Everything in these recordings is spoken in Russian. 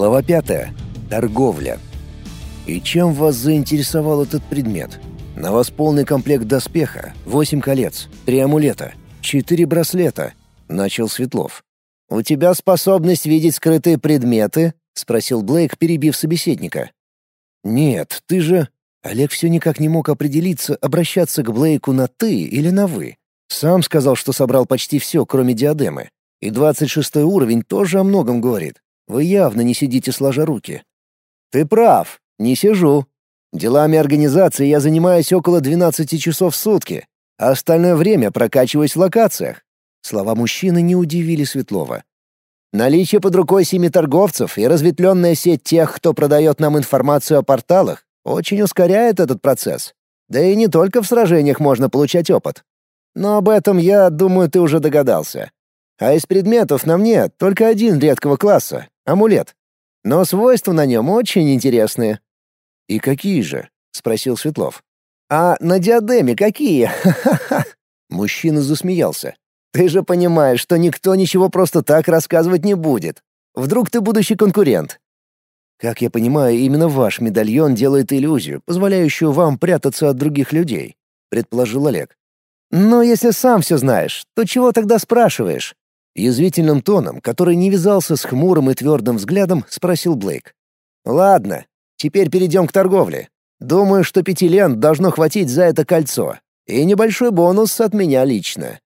Глава 5. Торговля. И чем вас заинтересовал этот предмет? На вас полный комплект доспеха, 8 колец, 3 амулета, 4 браслета, начал Светлов. У тебя способность видеть скрытые предметы? спросил Блейк, перебив собеседника. Нет, ты же Олег все никак не мог определиться, обращаться к Блейку на «ты» или на «вы». Сам сказал, что собрал почти все, кроме диадемы. И двадцать шестой уровень тоже о многом говорит. Вы явно не сидите сложа руки. Ты прав, не сижу. Делами организации я занимаюсь около 12 часов в сутки, а остальное время прокачиваюсь в локациях. Слова мужчины не удивили Светлова. Наличие под рукой семи торговцев и разветвленная сеть тех, кто продает нам информацию о порталах, очень ускоряет этот процесс. Да и не только в сражениях можно получать опыт. Но об этом, я думаю, ты уже догадался. А из предметов на мне только один редкого класса — амулет. Но свойства на нем очень интересные. «И какие же?» — спросил Светлов. «А на диадеме какие? Ха-ха-ха!» Мужчина засмеялся. «Ты же понимаешь, что никто ничего просто так рассказывать не будет. Вдруг ты будущий конкурент?» «Как я понимаю, именно ваш медальон делает иллюзию, позволяющую вам прятаться от других людей», — предположил Олег. «Но если сам все знаешь, то чего тогда спрашиваешь?» Язвительным тоном, который не вязался с хмурым и твердым взглядом, спросил Блейк. «Ладно, теперь перейдем к торговле. Думаю, что пяти лент должно хватить за это кольцо. И небольшой бонус от меня лично».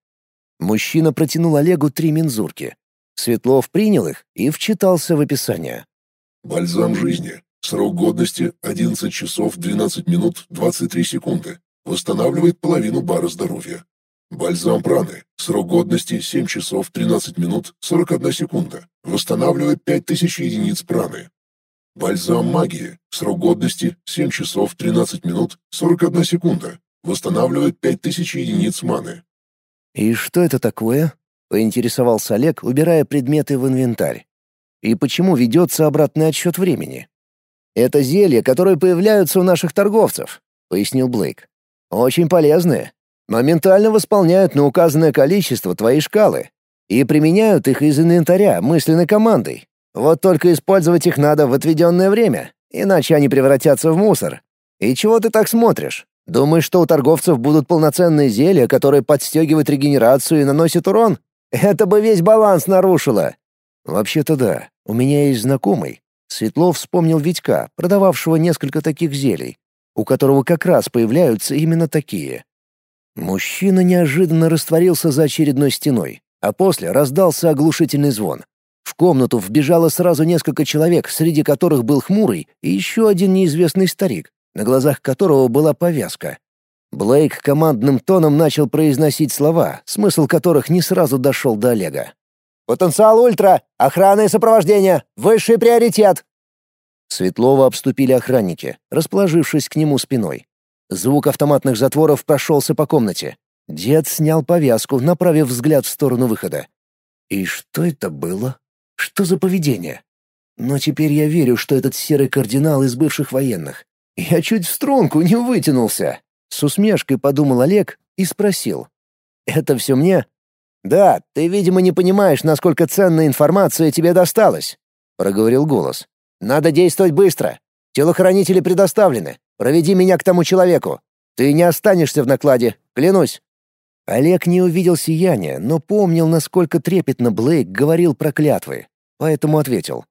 Мужчина протянул Олегу три мензурки. Светлов принял их и вчитался в описание. «Бальзам жизни. Срок годности — 11 часов 12 минут 23 секунды. Восстанавливает половину бара здоровья. Бальзам праны. Срок годности 7 часов 13 минут 41 секунда. Восстанавливает 5000 единиц праны. Бальзам магии. Срок годности 7 часов 13 минут 41 секунда. Восстанавливает 5000 единиц маны. «И что это такое?» — поинтересовался Олег, убирая предметы в инвентарь. «И почему ведется обратный отсчет времени?» «Это зелья, которые появляются у наших торговцев», — пояснил Блейк. Очень полезные. Моментально восполняют на указанное количество твои шкалы и применяют их из инвентаря мысленной командой. Вот только использовать их надо в отведенное время, иначе они превратятся в мусор. И чего ты так смотришь? Думаешь, что у торговцев будут полноценные зелья, которые подстегивают регенерацию и наносят урон? Это бы весь баланс нарушило. Вообще-то да. У меня есть знакомый. Светлов вспомнил Витька, продававшего несколько таких зелий у которого как раз появляются именно такие. Мужчина неожиданно растворился за очередной стеной, а после раздался оглушительный звон. В комнату вбежало сразу несколько человек, среди которых был хмурый и еще один неизвестный старик, на глазах которого была повязка. Блейк командным тоном начал произносить слова, смысл которых не сразу дошел до Олега. «Потенциал ультра! Охрана и сопровождение! Высший приоритет! Светлова обступили охранники, расположившись к нему спиной. Звук автоматных затворов прошелся по комнате. Дед снял повязку, направив взгляд в сторону выхода. И что это было? Что за поведение? Но теперь я верю, что этот серый кардинал из бывших военных. Я чуть в струнку не вытянулся. С усмешкой подумал Олег и спросил. «Это все мне?» «Да, ты, видимо, не понимаешь, насколько ценная информация тебе досталась», — проговорил голос. Надо действовать быстро. Телохранители предоставлены. Проведи меня к тому человеку. Ты не останешься в накладе, клянусь». Олег не увидел сияния, но помнил, насколько трепетно Блейк говорил про клятвы, поэтому ответил.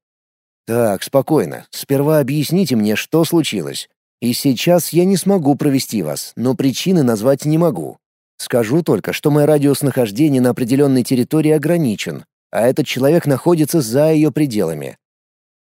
«Так, спокойно. Сперва объясните мне, что случилось. И сейчас я не смогу провести вас, но причины назвать не могу. Скажу только, что мой радиус нахождения на определенной территории ограничен, а этот человек находится за ее пределами.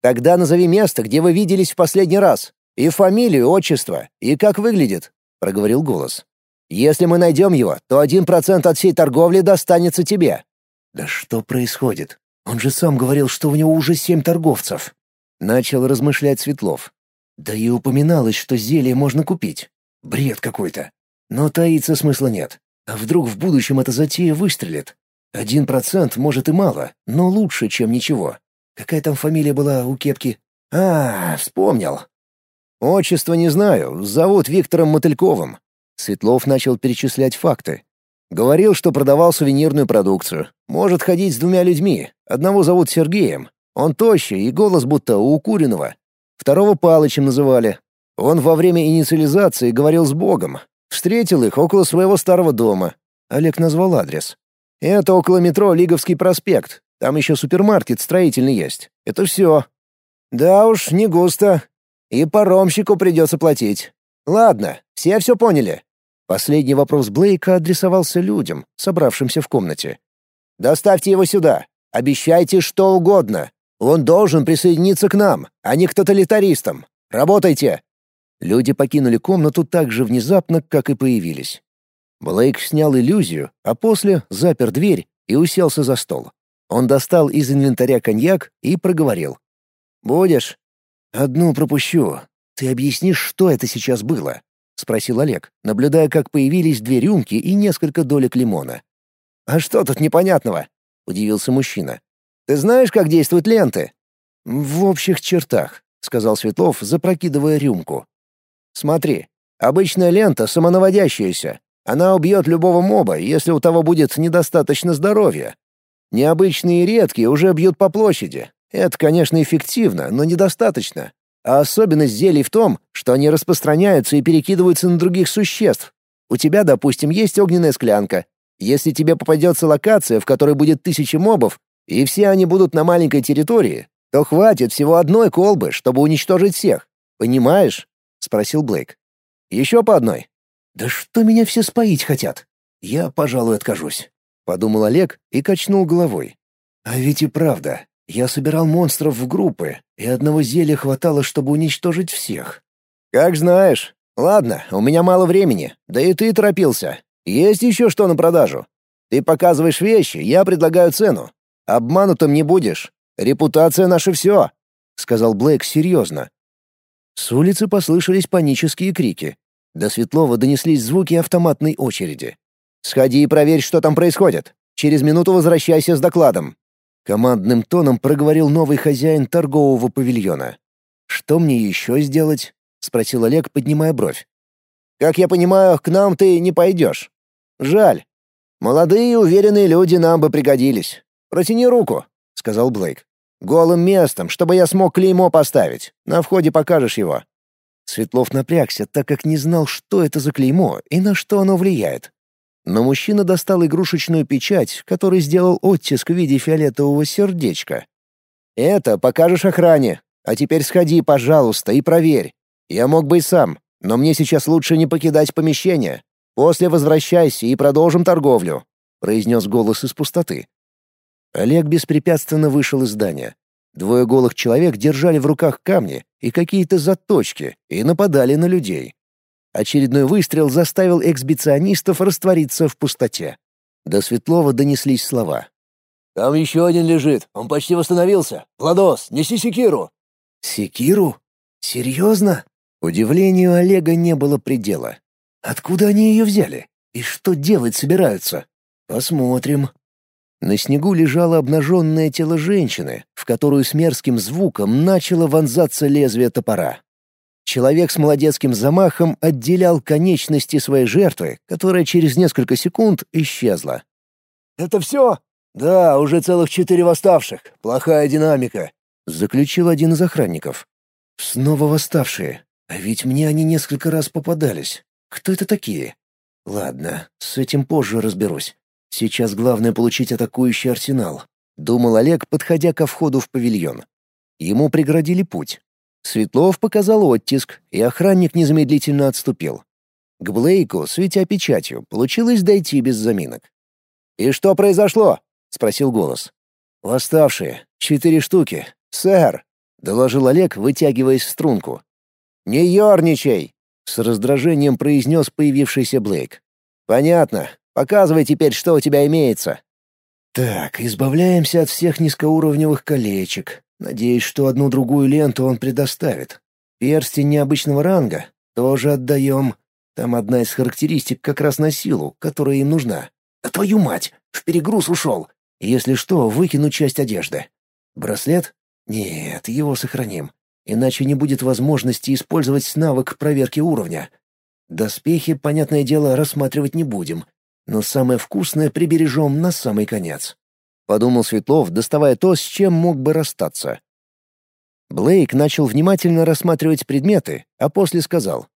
Тогда назови место, где вы виделись в последний раз, и фамилию, отчество, и как выглядит», — проговорил голос. «Если мы найдем его, то один процент от всей торговли достанется тебе». «Да что происходит? Он же сам говорил, что у него уже семь торговцев». Начал размышлять Светлов. Да и упоминалось, что зелье можно купить. Бред какой-то. Но таиться смысла нет. А вдруг в будущем эта затея выстрелит? Один процент, может, и мало, но лучше, чем ничего. Какая там фамилия была у кепки? А, вспомнил. Отчество не знаю, зовут Виктором Мотыльковым. Светлов начал перечислять факты. Говорил, что продавал сувенирную продукцию. Может ходить с двумя людьми. Одного зовут Сергеем. Он тощий, и голос будто у укуренного. Второго Палычем называли. Он во время инициализации говорил с Богом. Встретил их около своего старого дома. Олег назвал адрес. Это около метро Лиговский проспект. Там еще супермаркет строительный есть. Это все. Да уж, не густо. И паромщику придется платить. Ладно, все все поняли. Последний вопрос Блейка адресовался людям, собравшимся в комнате. «Доставьте его сюда. Обещайте что угодно. Он должен присоединиться к нам, а не к тоталитаристам. Работайте!» Люди покинули комнату так же внезапно, как и появились. Блейк снял иллюзию, а после запер дверь и уселся за стол. Он достал из инвентаря коньяк и проговорил. «Будешь?» «Одну пропущу. Ты объяснишь, что это сейчас было?» — спросил Олег, наблюдая, как появились две рюмки и несколько долек лимона. «А что тут непонятного?» — удивился мужчина. «Ты знаешь, как действуют ленты?» «В общих чертах», — сказал Светлов, запрокидывая рюмку. «Смотри, обычная лента самонаводящаяся. Она убьет любого моба, если у того будет недостаточно здоровья. Необычные и редкие уже бьют по площади. Это, конечно, эффективно, но недостаточно. А особенность зелий в том, что они распространяются и перекидываются на других существ. У тебя, допустим, есть огненная склянка. Если тебе попадется локация, в которой будет тысячи мобов, и все они будут на маленькой территории, то хватит всего одной колбы, чтобы уничтожить всех. Понимаешь? — спросил Блейк. «Еще по одной». «Да что меня все споить хотят? Я, пожалуй, откажусь», — подумал Олег и качнул головой. «А ведь и правда, я собирал монстров в группы, и одного зелья хватало, чтобы уничтожить всех». «Как знаешь. Ладно, у меня мало времени, да и ты торопился. Есть еще что на продажу. Ты показываешь вещи, я предлагаю цену. Обманутым не будешь. Репутация наша все», — сказал Блейк серьезно. С улицы послышались панические крики. До Светлова донеслись звуки автоматной очереди. «Сходи и проверь, что там происходит. Через минуту возвращайся с докладом». Командным тоном проговорил новый хозяин торгового павильона. «Что мне еще сделать?» — спросил Олег, поднимая бровь. «Как я понимаю, к нам ты не пойдешь. Жаль. Молодые уверенные люди нам бы пригодились. Протяни руку», — сказал Блейк. Голым местом, чтобы я смог клеймо поставить. На входе покажешь его». Светлов напрягся, так как не знал, что это за клеймо и на что оно влияет. Но мужчина достал игрушечную печать, который сделал оттиск в виде фиолетового сердечка. «Это покажешь охране. А теперь сходи, пожалуйста, и проверь. Я мог бы и сам, но мне сейчас лучше не покидать помещение. После возвращайся и продолжим торговлю», — произнес голос из пустоты. Олег беспрепятственно вышел из здания. Двое голых человек держали в руках камни и какие-то заточки и нападали на людей. Очередной выстрел заставил эксбиционистов раствориться в пустоте. До Светлова донеслись слова. «Там еще один лежит, он почти восстановился. Владос, неси секиру!» «Секиру? Серьезно?» Удивлению Олега не было предела. «Откуда они ее взяли? И что делать собираются?» «Посмотрим», на снегу лежало обнаженное тело женщины, в которую с мерзким звуком начало вонзаться лезвие топора. Человек с молодецким замахом отделял конечности своей жертвы, которая через несколько секунд исчезла. «Это все?» «Да, уже целых четыре восставших. Плохая динамика», — заключил один из охранников. «Снова восставшие. А ведь мне они несколько раз попадались. Кто это такие?» «Ладно, с этим позже разберусь. Сейчас главное получить атакующий арсенал, думал Олег, подходя ко входу в павильон. Ему преградили путь. Светлов показал оттиск, и охранник незамедлительно отступил. К Блейку, светя печатью, получилось дойти без заминок. «И что произошло?» — спросил голос. «Восставшие. Четыре штуки. Сэр!» — доложил Олег, вытягиваясь в струнку. «Не ерничай!» — с раздражением произнес появившийся Блейк. «Понятно. Показывай теперь, что у тебя имеется». «Так, избавляемся от всех низкоуровневых колечек. Надеюсь, что одну-другую ленту он предоставит. Перстень необычного ранга тоже отдаем. Там одна из характеристик как раз на силу, которая им нужна. А твою мать, в перегруз ушел. Если что, выкину часть одежды. Браслет? Нет, его сохраним. Иначе не будет возможности использовать навык проверки уровня. Доспехи, понятное дело, рассматривать не будем но самое вкусное прибережем на самый конец. Подумал Светлов, доставая то, с чем мог бы расстаться. Блейк начал внимательно рассматривать предметы, а после сказал.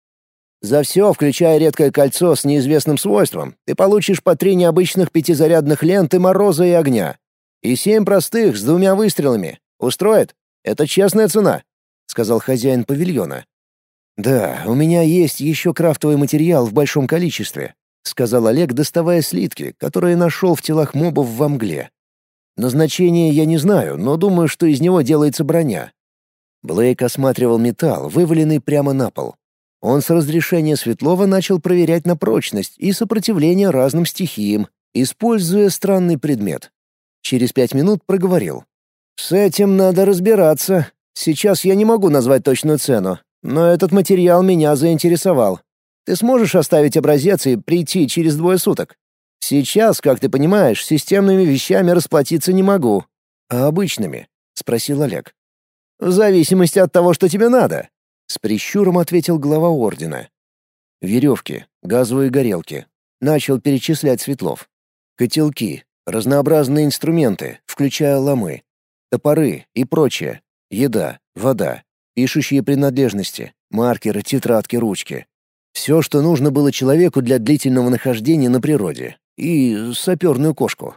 «За все, включая редкое кольцо с неизвестным свойством, ты получишь по три необычных пятизарядных ленты мороза и огня. И семь простых с двумя выстрелами. Устроит? Это честная цена», — сказал хозяин павильона. «Да, у меня есть еще крафтовый материал в большом количестве», — сказал Олег, доставая слитки, которые нашел в телах мобов во мгле. «Назначение я не знаю, но думаю, что из него делается броня». Блейк осматривал металл, вываленный прямо на пол. Он с разрешения Светлова начал проверять на прочность и сопротивление разным стихиям, используя странный предмет. Через пять минут проговорил. «С этим надо разбираться. Сейчас я не могу назвать точную цену, но этот материал меня заинтересовал. Ты сможешь оставить образец и прийти через двое суток? Сейчас, как ты понимаешь, системными вещами расплатиться не могу. А обычными? спросил Олег. В зависимости от того, что тебе надо, с прищуром ответил глава ордена. Веревки, газовые горелки, начал перечислять Светлов. Котелки, разнообразные инструменты, включая ломы, топоры и прочее, еда, вода, Пишущие принадлежности, маркеры, тетрадки, ручки. Все, что нужно было человеку для длительного нахождения на природе. И саперную кошку.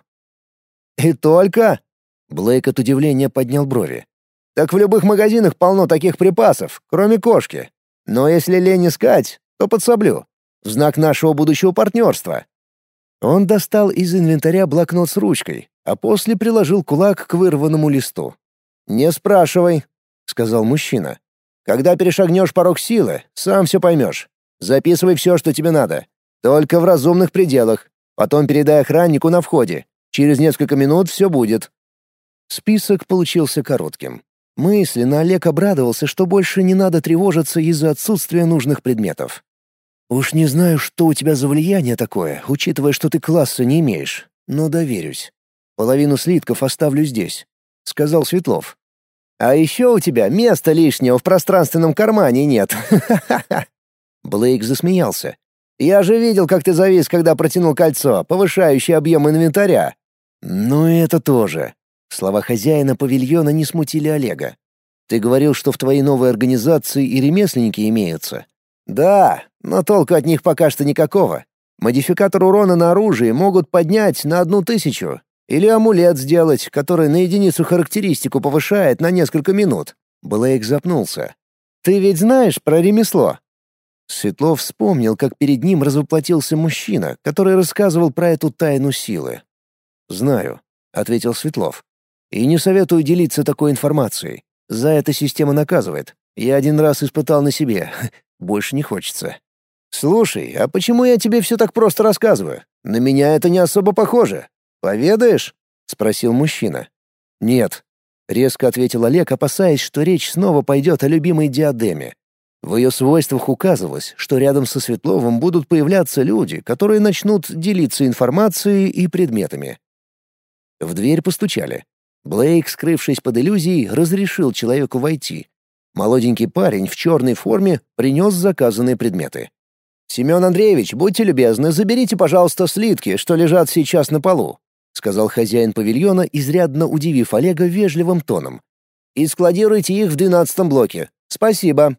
«И только?» Блейк от удивления поднял брови. «Так в любых магазинах полно таких припасов, кроме кошки. Но если лень искать, то подсоблю. В знак нашего будущего партнерства». Он достал из инвентаря блокнот с ручкой, а после приложил кулак к вырванному листу. «Не спрашивай, — сказал мужчина. «Когда перешагнешь порог силы, сам все поймешь. Записывай все, что тебе надо. Только в разумных пределах. Потом передай охраннику на входе. Через несколько минут все будет». Список получился коротким. Мысленно Олег обрадовался, что больше не надо тревожиться из-за отсутствия нужных предметов. «Уж не знаю, что у тебя за влияние такое, учитывая, что ты класса не имеешь, но доверюсь. Половину слитков оставлю здесь», — сказал Светлов. А еще у тебя места лишнего в пространственном кармане нет. Блейк засмеялся. Я же видел, как ты завис, когда протянул кольцо, повышающее объем инвентаря. Ну и это тоже. Слова хозяина павильона не смутили Олега. Ты говорил, что в твоей новой организации и ремесленники имеются. Да, но толку от них пока что никакого. Модификатор урона на оружие могут поднять на одну тысячу, или амулет сделать, который на единицу характеристику повышает на несколько минут. Блейк запнулся. «Ты ведь знаешь про ремесло?» Светлов вспомнил, как перед ним развоплотился мужчина, который рассказывал про эту тайну силы. «Знаю», — ответил Светлов. «И не советую делиться такой информацией. За это система наказывает. Я один раз испытал на себе. Больше не хочется». «Слушай, а почему я тебе все так просто рассказываю? На меня это не особо похоже. «Поведаешь?» — спросил мужчина. «Нет», — резко ответил Олег, опасаясь, что речь снова пойдет о любимой диадеме. В ее свойствах указывалось, что рядом со Светловым будут появляться люди, которые начнут делиться информацией и предметами. В дверь постучали. Блейк, скрывшись под иллюзией, разрешил человеку войти. Молоденький парень в черной форме принес заказанные предметы. «Семен Андреевич, будьте любезны, заберите, пожалуйста, слитки, что лежат сейчас на полу сказал хозяин павильона, изрядно удивив Олега вежливым тоном. «И складируйте их в двенадцатом блоке. Спасибо».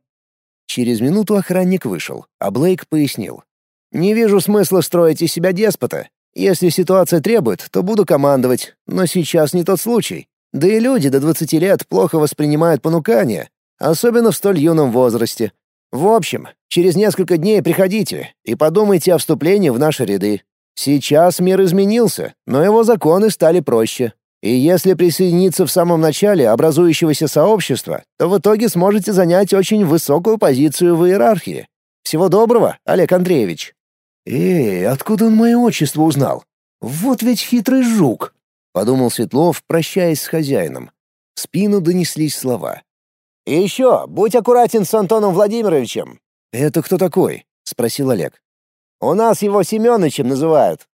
Через минуту охранник вышел, а Блейк пояснил. «Не вижу смысла строить из себя деспота. Если ситуация требует, то буду командовать, но сейчас не тот случай. Да и люди до двадцати лет плохо воспринимают понукания, особенно в столь юном возрасте. В общем, через несколько дней приходите и подумайте о вступлении в наши ряды. Сейчас мир изменился, но его законы стали проще. И если присоединиться в самом начале образующегося сообщества, то в итоге сможете занять очень высокую позицию в иерархии. Всего доброго, Олег Андреевич. Эй, откуда он мое отчество узнал? Вот ведь хитрый жук, подумал Светлов, прощаясь с хозяином. В спину донеслись слова. И еще, будь аккуратен с Антоном Владимировичем. Это кто такой? спросил Олег. У нас его Семёнычем называют.